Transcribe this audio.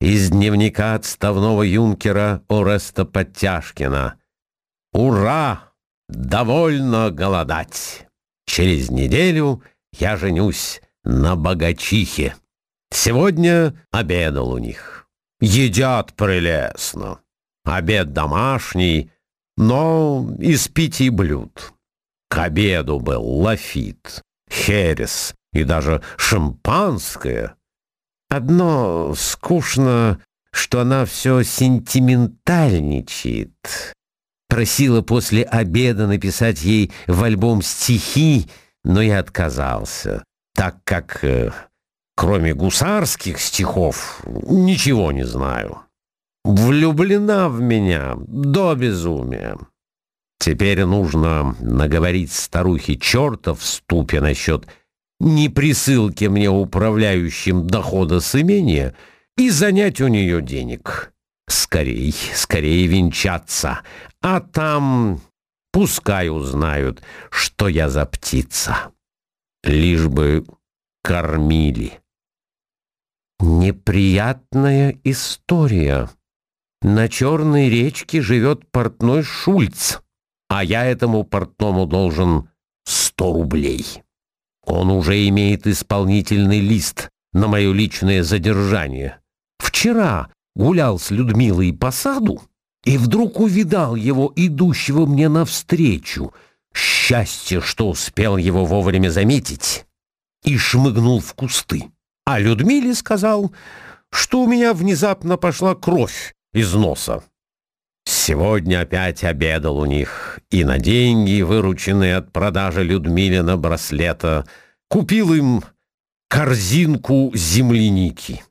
из дневника отставного юнкера Ореста Подтяжкина. «Ура! Довольно голодать! Через неделю я женюсь на богачихе. Сегодня обедал у них. Едят прелестно. Обед домашний, но из пяти блюд. К обеду был лафит, херес и даже шампанское. Одно скучно, что она все сентиментальничает. Просила после обеда написать ей в альбом стихи, но я отказался, так как, э, кроме гусарских стихов, ничего не знаю. Влюблена в меня до безумия. Теперь нужно наговорить старухе черта в ступе насчет не присылки мне управляющим дохода с имения и занять у нее денег. Скорей, скорее венчаться, а там пускай узнают, что я за птица. Лишь бы кормили. Неприятная история. На Черной речке живет портной Шульц, а я этому портному должен сто рублей. Он уже имеет исполнительный лист на мое личное задержание. Вчера гулял с Людмилой по саду и вдруг увидал его, идущего мне навстречу. Счастье, что успел его вовремя заметить, и шмыгнул в кусты. А Людмиле сказал, что у меня внезапно пошла кровь из носа. Сегодня опять обедал у них, и на деньги, вырученные от продажи Людмилина браслета, купил им корзинку земляники.